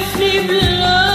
if me.